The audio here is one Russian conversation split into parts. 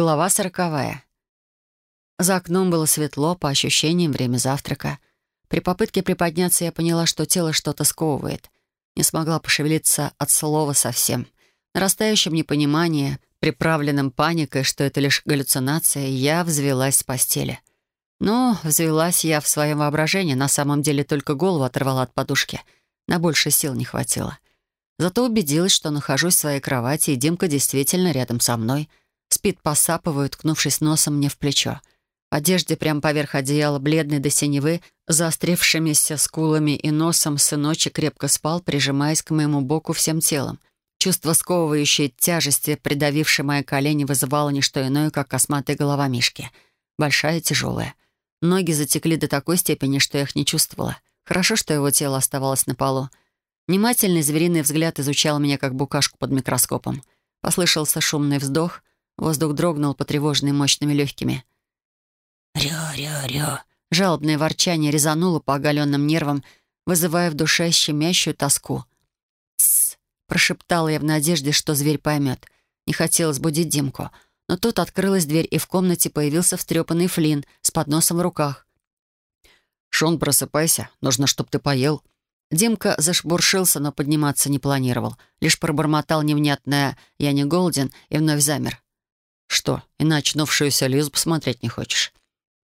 Глава сороковая. За окном было светло, по ощущениям, время завтрака. При попытке приподняться я поняла, что тело что-то сковывает. Не смогла пошевелиться от слова совсем. Нарастающем непонимании, приправленном паникой, что это лишь галлюцинация, я взвелась с постели. Но взвелась я в своем воображении, на самом деле только голову оторвала от подушки. На больше сил не хватило. Зато убедилась, что нахожусь в своей кровати, и Димка действительно рядом со мной. Спит, посапывая, ткнувшись носом мне в плечо. В одежде прямо поверх одеяла, бледный до синевы, заострившимися скулами и носом, сыночек крепко спал, прижимаясь к моему боку всем телом. Чувство сковывающей тяжести, придавившей мои колени, вызывало не что иное, как косматая голова Мишки. Большая и тяжелая. Ноги затекли до такой степени, что я их не чувствовала. Хорошо, что его тело оставалось на полу. Внимательный звериный взгляд изучал меня, как букашку под микроскопом. Послышался шумный вздох. Воздух дрогнул, потревоженный мощными легкими. «Рё-рё-рё!» Жалобное ворчание резануло по оголенным нервам, вызывая в душе щемящую тоску. «Тссс!» — прошептала я в надежде, что зверь поймет. Не хотелось будить Димку. Но тут открылась дверь, и в комнате появился встрепанный Флинн с подносом в руках. «Шон, просыпайся. Нужно, чтоб ты поел». Димка зашбуршился, но подниматься не планировал. Лишь пробормотал невнятное «я не голоден» и вновь замер. «Что, и на очнувшуюся Лизу посмотреть не хочешь?»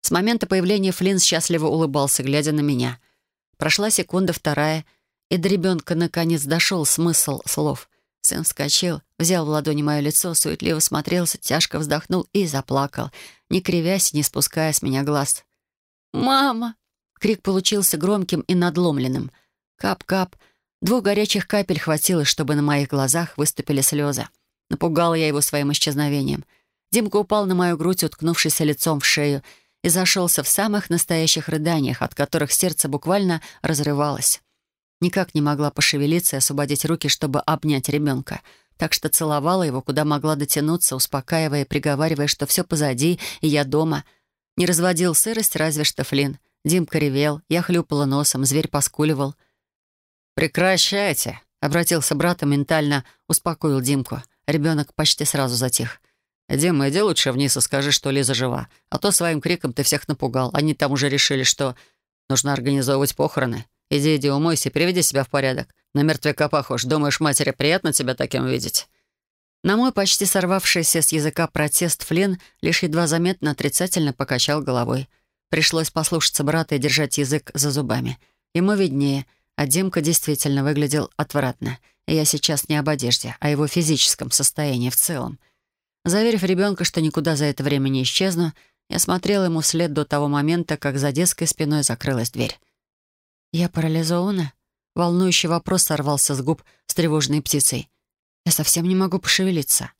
С момента появления Флинн счастливо улыбался, глядя на меня. Прошла секунда, вторая, и до ребенка наконец дошел смысл слов. Сын вскочил, взял в ладони мое лицо, суетливо смотрелся, тяжко вздохнул и заплакал, не кривясь, не спуская с меня глаз. «Мама!» Крик получился громким и надломленным. Кап-кап. Двух горячих капель хватило, чтобы на моих глазах выступили слезы. Напугала я его своим исчезновением. Димка упал на мою грудь, уткнувшись лицом в шею, и зашелся в самых настоящих рыданиях, от которых сердце буквально разрывалось. Никак не могла пошевелиться и освободить руки, чтобы обнять ребенка, так что целовала его, куда могла дотянуться, успокаивая приговаривая, что все позади, и я дома. Не разводил сырость разве что Флин. Димка ревел, я хлюпала носом, зверь поскуливал. «Прекращайте!» — обратился брат и ментально успокоил Димку. Ребенок почти сразу затих. «Дима, иди лучше вниз и скажи, что Лиза жива. А то своим криком ты всех напугал. Они там уже решили, что нужно организовывать похороны. Иди, иди, умойся, приведи себя в порядок. На мертвяка похож. Думаешь, матери приятно тебя таким видеть?» На мой почти сорвавшийся с языка протест Флен лишь едва заметно отрицательно покачал головой. Пришлось послушаться брата и держать язык за зубами. Ему виднее, а Димка действительно выглядел отвратно. И я сейчас не об одежде, а о его физическом состоянии в целом — Заверив ребенка, что никуда за это время не исчезну, я смотрела ему вслед до того момента, как за детской спиной закрылась дверь. «Я парализована?» Волнующий вопрос сорвался с губ с тревожной птицей. «Я совсем не могу пошевелиться».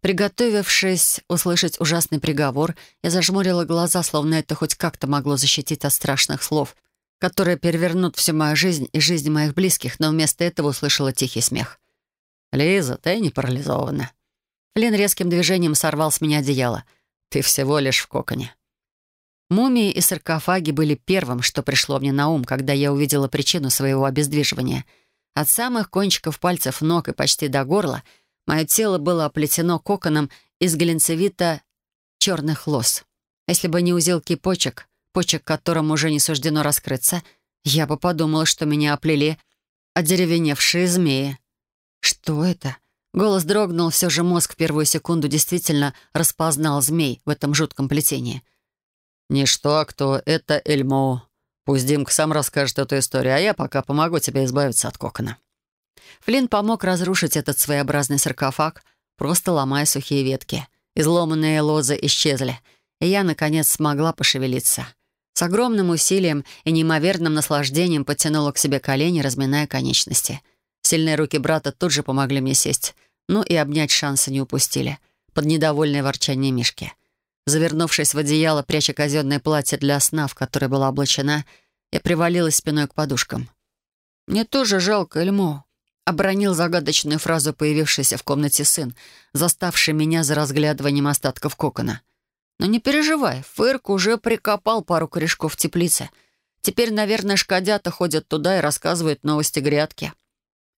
Приготовившись услышать ужасный приговор, я зажмурила глаза, словно это хоть как-то могло защитить от страшных слов, которые перевернут всю мою жизнь и жизнь моих близких, но вместо этого услышала тихий смех. «Лиза, ты не парализована», Лен резким движением сорвал с меня одеяло. «Ты всего лишь в коконе». Мумии и саркофаги были первым, что пришло мне на ум, когда я увидела причину своего обездвиживания. От самых кончиков пальцев ног и почти до горла мое тело было оплетено коконом из глинцевита черных лос. Если бы не узелки почек, почек которым уже не суждено раскрыться, я бы подумала, что меня оплели одеревеневшие змеи. Что это? Голос дрогнул, все же мозг в первую секунду действительно распознал змей в этом жутком плетении. «Не что, а кто, это Эльмо. Пусть Димка сам расскажет эту историю, а я пока помогу тебе избавиться от кокона». Флинн помог разрушить этот своеобразный саркофаг, просто ломая сухие ветки. Изломанные лозы исчезли, и я, наконец, смогла пошевелиться. С огромным усилием и неимоверным наслаждением потянула к себе колени, разминая конечности. Сильные руки брата тут же помогли мне сесть но и обнять шанса не упустили. Под недовольное ворчание Мишки. Завернувшись в одеяло, пряча казенное платье для сна, в которое была облачена, я привалилась спиной к подушкам. «Мне тоже жалко Эльмо», — обронил загадочную фразу появившийся в комнате сын, заставший меня за разглядыванием остатков кокона. «Но не переживай, Фырк уже прикопал пару корешков в теплице. Теперь, наверное, шкодята ходят туда и рассказывают новости грядки».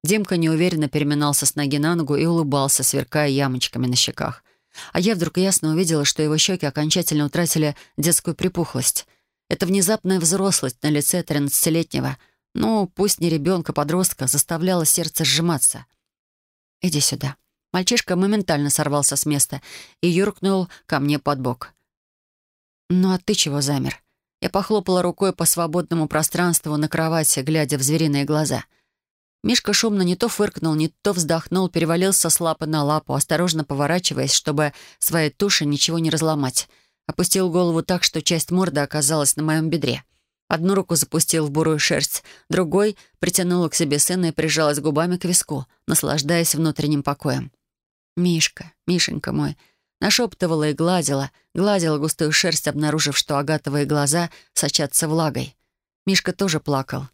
Димка неуверенно переминался с ноги на ногу и улыбался, сверкая ямочками на щеках. А я вдруг ясно увидела, что его щеки окончательно утратили детскую припухлость. Это внезапная взрослость на лице тринадцатилетнего, ну, пусть не ребенка-подростка, заставляла сердце сжиматься. «Иди сюда». Мальчишка моментально сорвался с места и юркнул ко мне под бок. «Ну а ты чего замер?» Я похлопала рукой по свободному пространству на кровати, глядя в звериные глаза. Мишка шумно не то фыркнул, не то вздохнул, перевалился с лапы на лапу, осторожно поворачиваясь, чтобы своей туши ничего не разломать. Опустил голову так, что часть морды оказалась на моем бедре. Одну руку запустил в бурую шерсть, другой притянула к себе сына и прижалась губами к виску, наслаждаясь внутренним покоем. «Мишка, Мишенька мой», нашептывала и гладила, гладила густую шерсть, обнаружив, что агатовые глаза сочатся влагой. Мишка тоже плакал.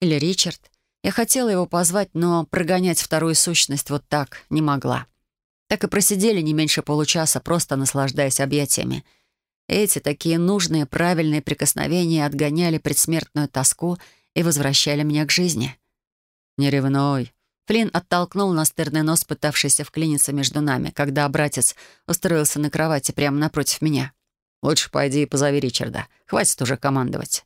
Или Ричард. Я хотела его позвать, но прогонять вторую сущность вот так не могла. Так и просидели не меньше получаса, просто наслаждаясь объятиями. Эти такие нужные, правильные прикосновения отгоняли предсмертную тоску и возвращали меня к жизни. «Не ревной», Флинн оттолкнул настырный нос, пытавшийся вклиниться между нами, когда братец устроился на кровати прямо напротив меня. «Лучше пойди и позови Ричарда. Хватит уже командовать».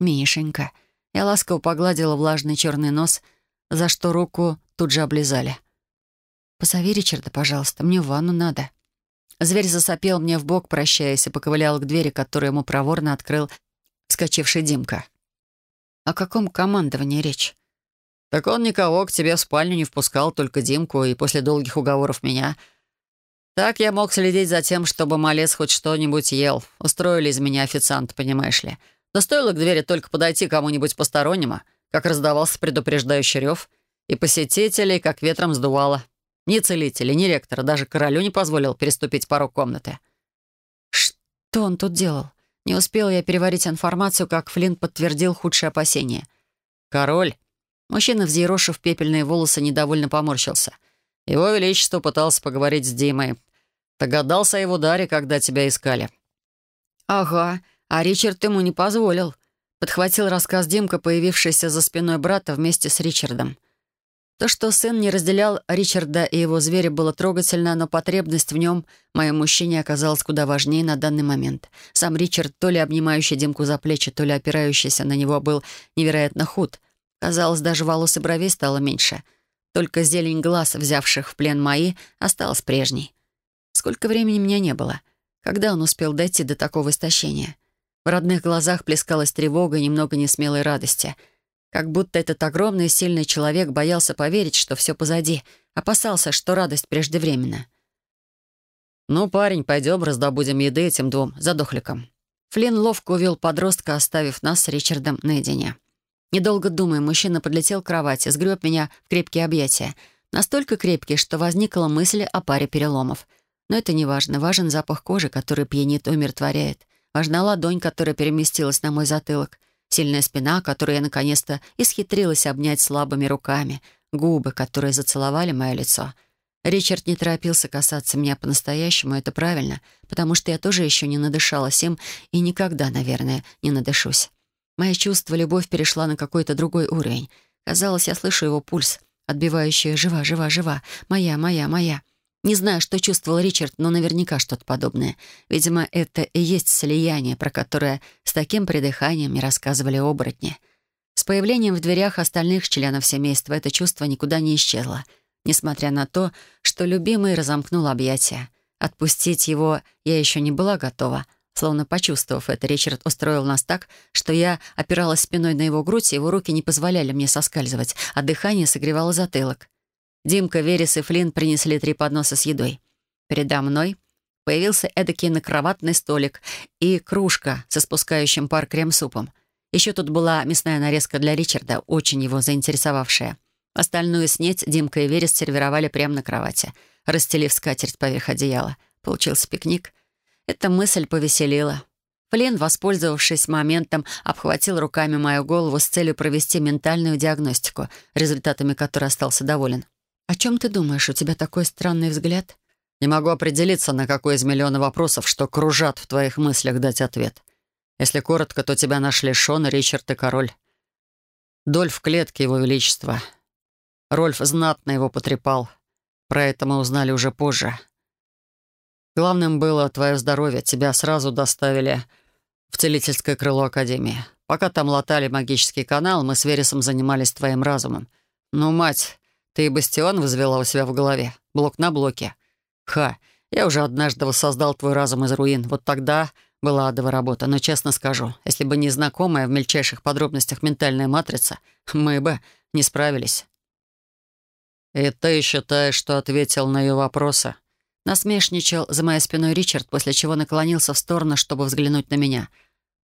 «Мишенька». Я ласково погладила влажный черный нос, за что руку тут же облизали. «Позови Ричарда, пожалуйста, мне в ванну надо». Зверь засопел мне в бок, прощаясь, и поковылял к двери, которую ему проворно открыл вскочивший Димка. «О каком командовании речь?» «Так он никого к тебе в спальню не впускал, только Димку, и после долгих уговоров меня. Так я мог следить за тем, чтобы малец хоть что-нибудь ел. Устроили из меня официант, понимаешь ли. Но стоило к двери только подойти кому-нибудь постороннему, как раздавался предупреждающий рев, и посетителей как ветром сдувало. Ни целителя, ни ректора, даже королю не позволил переступить порог комнаты». «Что он тут делал?» Не успел я переварить информацию, как Флинн подтвердил худшие опасения. «Король Мужчина, взъерошив пепельные волосы, недовольно поморщился. «Его Величество пытался поговорить с Димой. Догадался о его даре, когда тебя искали». «Ага, а Ричард ему не позволил», — подхватил рассказ Димка, появившийся за спиной брата вместе с Ричардом. То, что сын не разделял Ричарда и его зверя, было трогательно, но потребность в нем, моем мужчине, оказалась куда важнее на данный момент. Сам Ричард, то ли обнимающий Димку за плечи, то ли опирающийся на него, был невероятно худ — Казалось, даже волос и бровей стало меньше. Только зелень глаз, взявших в плен мои, осталась прежней. Сколько времени меня не было? Когда он успел дойти до такого истощения? В родных глазах плескалась тревога и немного несмелой радости. Как будто этот огромный и сильный человек боялся поверить, что все позади, опасался, что радость преждевременна. «Ну, парень, пойдем раздобудем еды этим двум задохликам». Флинн ловко увел подростка, оставив нас с Ричардом наедине. Недолго думая, мужчина подлетел к кровати, сгреб меня в крепкие объятия. Настолько крепкие, что возникла мысль о паре переломов. Но это не важно. Важен запах кожи, который пьянит и умиротворяет. Важна ладонь, которая переместилась на мой затылок. Сильная спина, которую я наконец-то исхитрилась обнять слабыми руками. Губы, которые зацеловали мое лицо. Ричард не торопился касаться меня по-настоящему, это правильно, потому что я тоже еще не надышалась им и никогда, наверное, не надышусь. Моя чувство, любовь перешла на какой-то другой уровень. Казалось, я слышу его пульс, отбивающий «жива, жива, жива, моя, моя, моя». Не знаю, что чувствовал Ричард, но наверняка что-то подобное. Видимо, это и есть слияние, про которое с таким придыханием мне рассказывали оборотни. С появлением в дверях остальных членов семейства это чувство никуда не исчезло, несмотря на то, что любимый разомкнул объятия. Отпустить его я еще не была готова, Словно почувствовав это, Ричард устроил нас так, что я опиралась спиной на его грудь, и его руки не позволяли мне соскальзывать, а дыхание согревало затылок. Димка, Верес и Флинн принесли три подноса с едой. Передо мной появился эдакий накроватный столик и кружка со спускающим пар крем-супом. Еще тут была мясная нарезка для Ричарда, очень его заинтересовавшая. Остальную снеть Димка и Верес сервировали прямо на кровати, расстелив скатерть поверх одеяла. Получился пикник — эта мысль повеселила. Флинн, воспользовавшись моментом, обхватил руками мою голову с целью провести ментальную диагностику, результатами которой остался доволен. «О чем ты думаешь? У тебя такой странный взгляд?» «Не могу определиться, на какой из миллиона вопросов, что кружат в твоих мыслях, дать ответ. Если коротко, то тебя нашли Шон, Ричард и Король. Дольф в клетке Его Величества. Рольф знатно его потрепал. Про это мы узнали уже позже. Главным было твое здоровье. Тебя сразу доставили в целительское крыло Академии. Пока там латали магический канал, мы с Вересом занимались твоим разумом. Ну, мать, ты и бастион возвела у себя в голове. Блок на блоке. Ха, я уже однажды воссоздал твой разум из руин. Вот тогда была адова работа. Но честно скажу, если бы не знакомая в мельчайших подробностях ментальная матрица, мы бы не справились. «И ты считаешь, что ответил на ее вопросы?» Насмешничал за моей спиной Ричард, после чего наклонился в сторону, чтобы взглянуть на меня.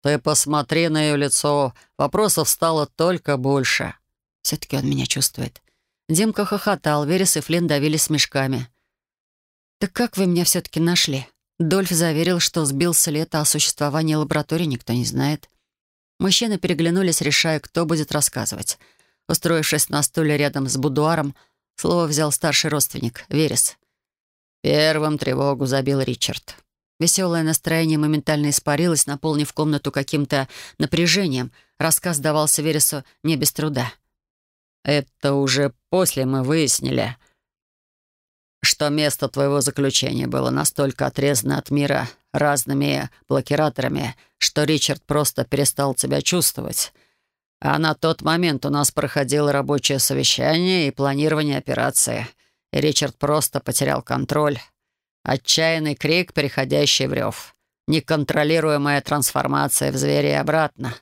«Ты посмотри на ее лицо. Вопросов стало только больше». Все-таки он меня чувствует. Димка хохотал, Верес и Флинн давились смешками. «Так как вы меня все-таки нашли?» Дольф заверил, что сбил след, а о существовании лаборатории никто не знает. Мужчины переглянулись, решая, кто будет рассказывать. Устроившись на стуле рядом с будуаром, слово взял старший родственник, Верес. Первым тревогу забил Ричард. Веселое настроение моментально испарилось, наполнив комнату каким-то напряжением. Рассказ давался Вересу не без труда. «Это уже после мы выяснили, что место твоего заключения было настолько отрезано от мира разными блокираторами, что Ричард просто перестал тебя чувствовать. А на тот момент у нас проходило рабочее совещание и планирование операции — и Ричард просто потерял контроль. Отчаянный крик, переходящий в рев. Неконтролируемая трансформация в зверя и обратно.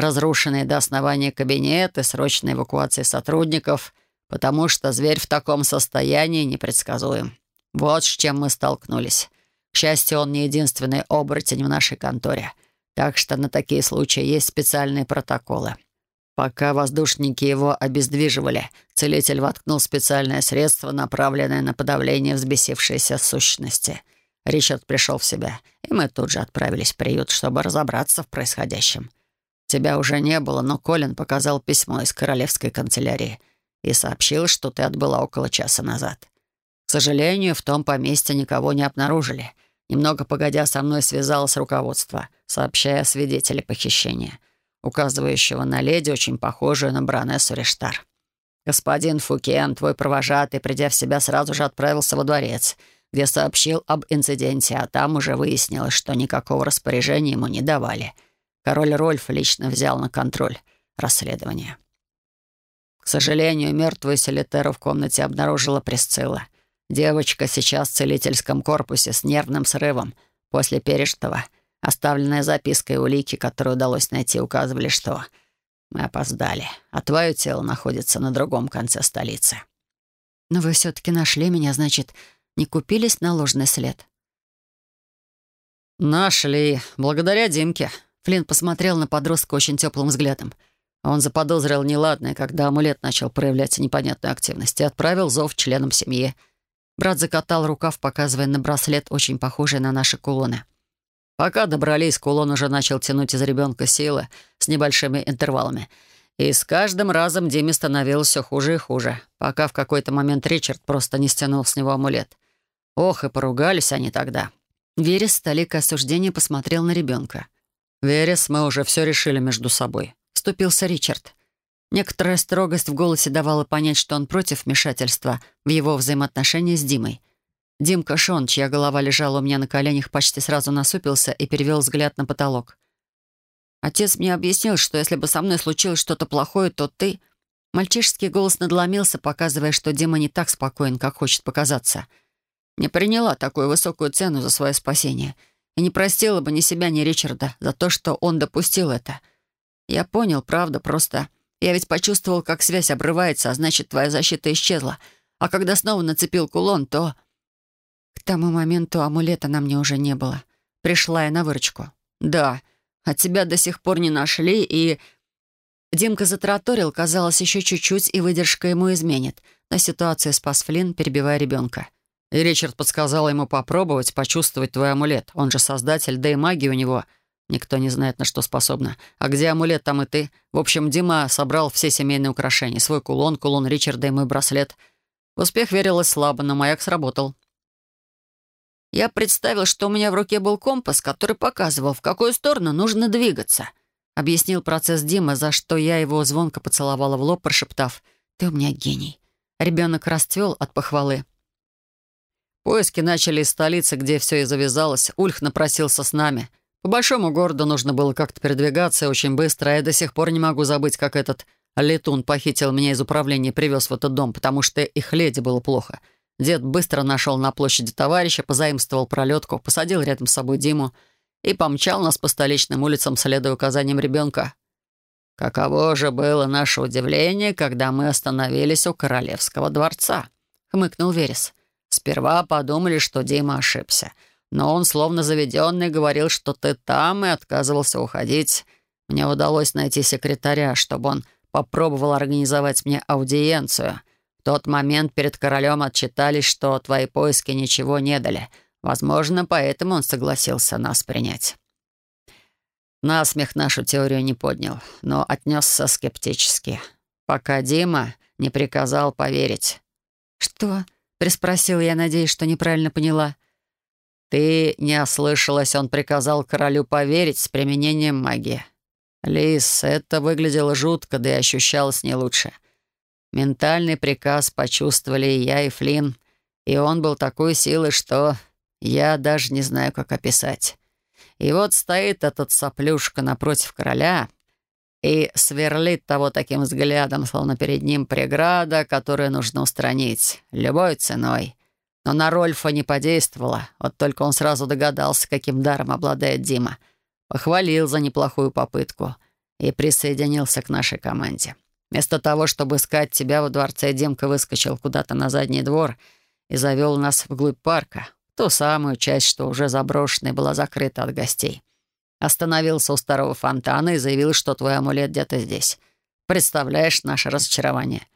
Разрушенные до основания кабинеты, срочная эвакуация сотрудников, потому что зверь в таком состоянии непредсказуем. Вот с чем мы столкнулись. К счастью, он не единственный оборотень в нашей конторе. Так что на такие случаи есть специальные протоколы. Пока воздушники его обездвиживали, целитель воткнул специальное средство, направленное на подавление взбесившейся сущности. Ричард пришел в себя, и мы тут же отправились в приют, чтобы разобраться в происходящем. Тебя уже не было, но Колин показал письмо из королевской канцелярии и сообщил, что ты отбыла около часа назад. К сожалению, в том поместье никого не обнаружили. Немного погодя, со мной связалось руководство, сообщая о свидетеле похищения — указывающего на леди, очень похожую на баронессу Рештар. Господин Фукен, твой провожатый, придя в себя, сразу же отправился во дворец, где сообщил об инциденте, а там уже выяснилось, что никакого распоряжения ему не давали. Король Рольф лично взял на контроль расследование. К сожалению, мертвую Селитеру в комнате обнаружила Пресцилла. Девочка сейчас в целительском корпусе с нервным срывом после пережитого — Оставленная записка и улики, которые удалось найти, указывали, что мы опоздали, а твое тело находится на другом конце столицы. Но вы все-таки нашли меня, значит, не купились на ложный след? Нашли, благодаря Димке. Флинн посмотрел на подростка очень теплым взглядом. Он заподозрил неладное, когда амулет начал проявлять непонятную активность и отправил зов членам семьи. Брат закатал рукав, показывая на браслет, очень похожий на наши кулоны. Пока добрались, кулон уже начал тянуть из ребенка силы с небольшими интервалами. И с каждым разом Диме становилось все хуже и хуже, пока в какой-то момент Ричард просто не стянул с него амулет. Ох, и поругались они тогда. Верес с толикой осуждения посмотрел на ребенка. «Верес, мы уже все решили между собой», — вступился Ричард. Некоторая строгость в голосе давала понять, что он против вмешательства в его взаимоотношения с Димой — Димка Шон, чья голова лежала у меня на коленях, почти сразу насупился и перевел взгляд на потолок. «Отец мне объяснил, что если бы со мной случилось что-то плохое, то ты...» Мальчишеский голос надломился, показывая, что Дима не так спокоен, как хочет показаться. Не приняла такую высокую цену за свое спасение и не простила бы ни себя, ни Ричарда за то, что он допустил это. Я понял, правда, просто... Я ведь почувствовал, как связь обрывается, а значит, твоя защита исчезла. А когда снова нацепил кулон, то... К тому моменту амулета на мне уже не было. Пришла я на выручку. «Да, а тебя до сих пор не нашли, и...» Димка затраторил, казалось, еще чуть-чуть, и выдержка ему изменит. Но ситуацию спас Флинн, перебивая ребенка. И Ричард подсказал ему попробовать почувствовать твой амулет. Он же создатель, да и магия у него. Никто не знает, на что способна. А где амулет, там и ты. В общем, Дима собрал все семейные украшения. Свой кулон, кулон Ричарда и мой браслет. В успех верилось слабо, но маяк сработал. Я представил, что у меня в руке был компас, который показывал, в какую сторону нужно двигаться. Объяснил процесс Дима, за что я его звонко поцеловала в лоб, прошептав «Ты у меня гений». Ребенок расцвел от похвалы. Поиски начали из столицы, где все и завязалось. Ульх напросился с нами. По большому городу нужно было как-то передвигаться очень быстро, а я до сих пор не могу забыть, как этот летун похитил меня из управления и привез в этот дом, потому что их леди было плохо. Дед быстро нашел на площади товарища, позаимствовал пролетку, посадил рядом с собой Диму и помчал нас по столичным улицам, следуя указаниям ребенка. «Каково же было наше удивление, когда мы остановились у королевского дворца», — хмыкнул Верес. «Сперва подумали, что Дима ошибся, но он, словно заведенный, говорил, что ты там, и отказывался уходить. Мне удалось найти секретаря, чтобы он попробовал организовать мне аудиенцию. В тот момент перед королем отчитались, что твои поиски ничего не дали. Возможно, поэтому он согласился нас принять. Насмех нашу теорию не поднял, но отнесся скептически. Пока Дима не приказал поверить. «Что?» — приспросил я, надеясь, что неправильно поняла. «Ты не ослышалась, он приказал королю поверить с применением магии. Лис, это выглядело жутко, да и ощущалось не лучше. Ментальный приказ почувствовали и я, и Флинн, и он был такой силы, что я даже не знаю, как описать. И вот стоит этот соплюшка напротив короля и сверлит того таким взглядом, словно перед ним преграда, которую нужно устранить любой ценой. Но на Рольфа не подействовало, вот только он сразу догадался, каким даром обладает Дима. Похвалил за неплохую попытку и присоединился к нашей команде. Вместо того, чтобы искать тебя во дворце, Демка выскочил куда-то на задний двор и завел нас вглубь парка, ту самую часть, что уже заброшенная была закрыта от гостей. Остановился у старого фонтана и заявил, что твой амулет где-то здесь. Представляешь наше разочарование?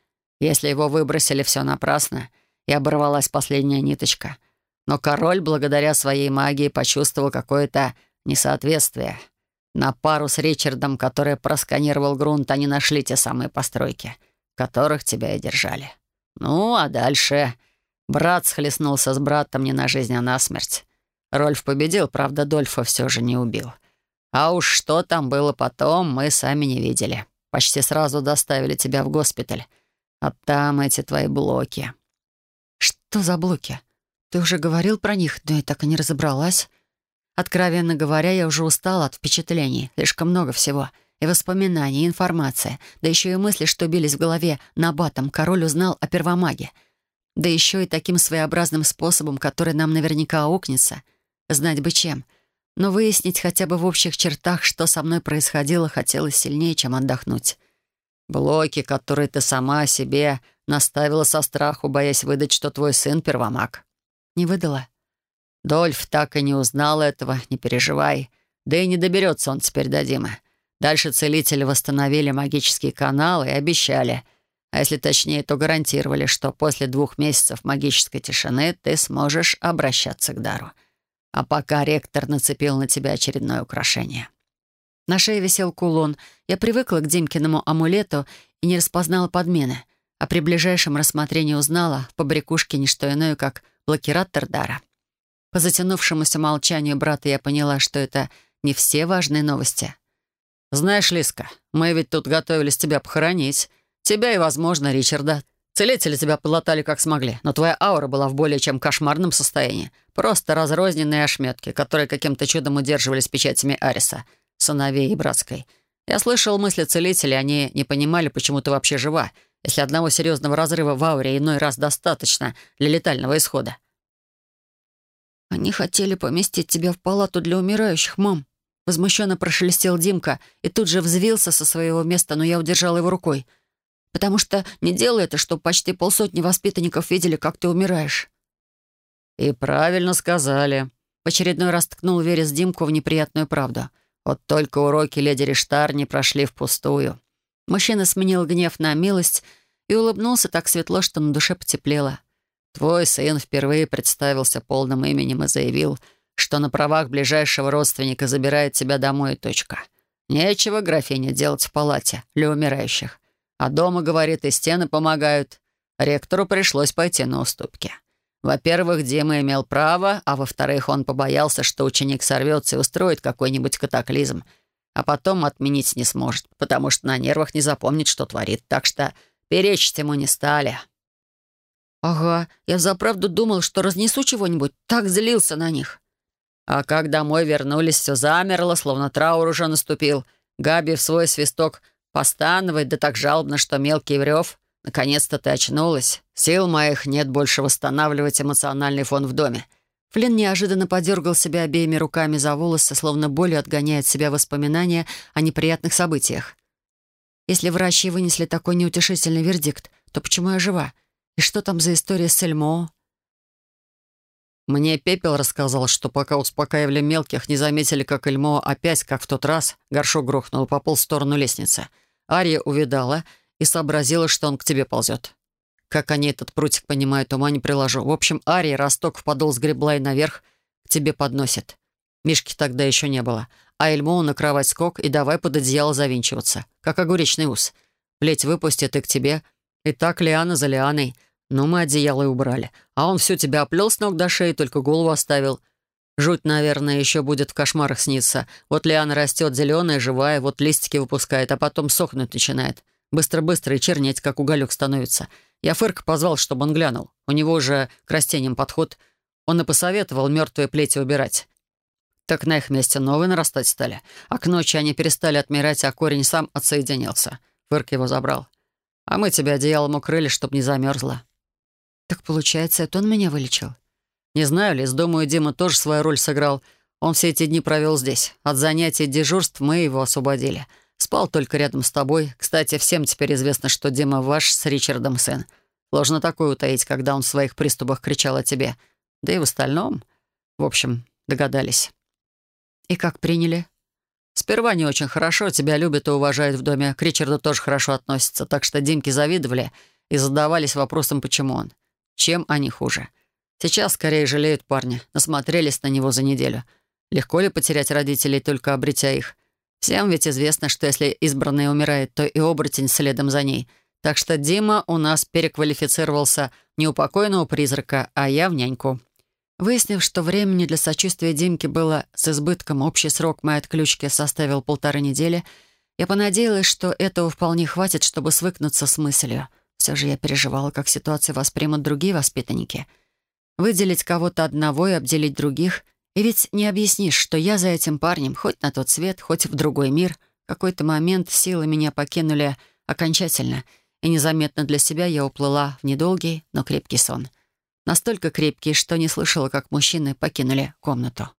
Если его выбросили, все напрасно, и оборвалась последняя ниточка. Но король, благодаря своей магии, почувствовал какое-то несоответствие — на пару с Ричардом, который просканировал грунт, они нашли те самые постройки, которых тебя и держали. Ну, а дальше... Брат схлестнулся с братом не на жизнь, а на смерть. Рольф победил, правда, Дольфа все же не убил. А уж что там было потом, мы сами не видели. Почти сразу доставили тебя в госпиталь. А там эти твои блоки. Что за блоки? Ты уже говорил про них, но я так и не разобралась. Откровенно говоря, я уже устала от впечатлений. Слишком много всего. И воспоминаний, и информация. Да еще и мысли, что бились в голове на батом. Король узнал о первомаге. Да еще и таким своеобразным способом, который нам наверняка аукнется. Знать бы чем. Но выяснить хотя бы в общих чертах, что со мной происходило, хотелось сильнее, чем отдохнуть. Блоки, которые ты сама себе наставила со страху, боясь выдать, что твой сын первомаг. Не выдала? Дольф так и не узнал этого, не переживай. Да и не доберется он теперь до Димы. Дальше целители восстановили магические каналы и обещали, а если точнее, то гарантировали, что после двух месяцев магической тишины ты сможешь обращаться к дару. А пока ректор нацепил на тебя очередное украшение. На шее висел кулон. Я привыкла к Димкиному амулету и не распознала подмены. А при ближайшем рассмотрении узнала в побрякушке не что иное, как блокиратор дара. По затянувшемуся молчанию брата я поняла, что это не все важные новости. «Знаешь, Лиска, мы ведь тут готовились тебя похоронить. Тебя и, возможно, Ричарда. Целители тебя подлатали как смогли, но твоя аура была в более чем кошмарном состоянии. Просто разрозненные ошметки, которые каким-то чудом удерживались печатями Ариса, сыновей и братской. Я слышал мысли целителей, они не понимали, почему ты вообще жива, если одного серьезного разрыва в ауре иной раз достаточно для летального исхода. «Они хотели поместить тебя в палату для умирающих, мам!» Возмущенно прошелестел Димка и тут же взвился со своего места, но я удержала его рукой. «Потому что не делай это, чтобы почти полсотни воспитанников видели, как ты умираешь». «И правильно сказали», — в очередной раз ткнул Верес Димку в неприятную правду. «Вот только уроки леди Риштар не прошли впустую». Мужчина сменил гнев на милость и улыбнулся так светло, что на душе потеплело. Твой сын впервые представился полным именем и заявил, что на правах ближайшего родственника забирает тебя домой точка. Нечего графине делать в палате для умирающих. А дома, говорит, и стены помогают. Ректору пришлось пойти на уступки. Во-первых, Дима имел право, а во-вторых, он побоялся, что ученик сорвется и устроит какой-нибудь катаклизм, а потом отменить не сможет, потому что на нервах не запомнит, что творит. Так что перечить ему не стали. «Ага, я взаправду думал, что разнесу чего-нибудь. Так злился на них». А как домой вернулись, все замерло, словно траур уже наступил. Габи в свой свисток постанывает, да так жалобно, что мелкий врев. Наконец-то ты очнулась. Сил моих нет больше восстанавливать эмоциональный фон в доме. Флинн неожиданно подергал себя обеими руками за волосы, словно болью отгоняет себя воспоминания о неприятных событиях. Если врачи вынесли такой неутешительный вердикт, то почему я жива? И что там за история с Эльмо? Мне Пепел рассказал, что пока успокаивали мелких, не заметили, как Эльмо опять, как в тот раз, горшок грохнул, попал в сторону лестницы. Ария увидала и сообразила, что он к тебе ползет. Как они этот прутик понимают, ума не приложу. В общем, Ария росток в подол сгребла и наверх к тебе подносит. Мишки тогда еще не было. А Эльмо на кровать скок и давай под одеяло завинчиваться, как огуречный ус. Плеть выпустит и к тебе. И так лиана за лианой — ну, мы одеяло и убрали. А он все тебя оплел с ног до шеи, только голову оставил. Жуть, наверное, еще будет в кошмарах сниться. Вот лиана растет зеленая, живая, вот листики выпускает, а потом сохнуть начинает. Быстро-быстро и чернеть, как уголек становится. Я Фырка позвал, чтобы он глянул. У него же к растениям подход. Он и посоветовал мертвые плети убирать. Так на их месте новые нарастать стали. А к ночи они перестали отмирать, а корень сам отсоединился. Фырк его забрал. А мы тебя одеялом укрыли, чтоб не замерзла. «Так получается, это он меня вылечил?» «Не знаю, Лиз, думаю, Дима тоже свою роль сыграл. Он все эти дни провел здесь. От занятий дежурств мы его освободили. Спал только рядом с тобой. Кстати, всем теперь известно, что Дима ваш с Ричардом сын. Сложно такое утаить, когда он в своих приступах кричал о тебе. Да и в остальном. В общем, догадались». «И как приняли?» «Сперва не очень хорошо, тебя любят и уважают в доме. К Ричарду тоже хорошо относятся, так что Димке завидовали и задавались вопросом, почему он. Чем они хуже? Сейчас скорее жалеют парня, насмотрелись на него за неделю. Легко ли потерять родителей, только обретя их? Всем ведь известно, что если избранная умирает, то и оборотень следом за ней. Так что Дима у нас переквалифицировался не у покойного призрака, а я в няньку. Выяснив, что времени для сочувствия Димки было с избытком, общий срок моей отключки составил полторы недели, я понадеялась, что этого вполне хватит, чтобы свыкнуться с мыслью — все же я переживала, как ситуацию воспримут другие воспитанники. Выделить кого-то одного и обделить других. И ведь не объяснишь, что я за этим парнем, хоть на тот свет, хоть в другой мир, в какой-то момент силы меня покинули окончательно, и незаметно для себя я уплыла в недолгий, но крепкий сон. Настолько крепкий, что не слышала, как мужчины покинули комнату.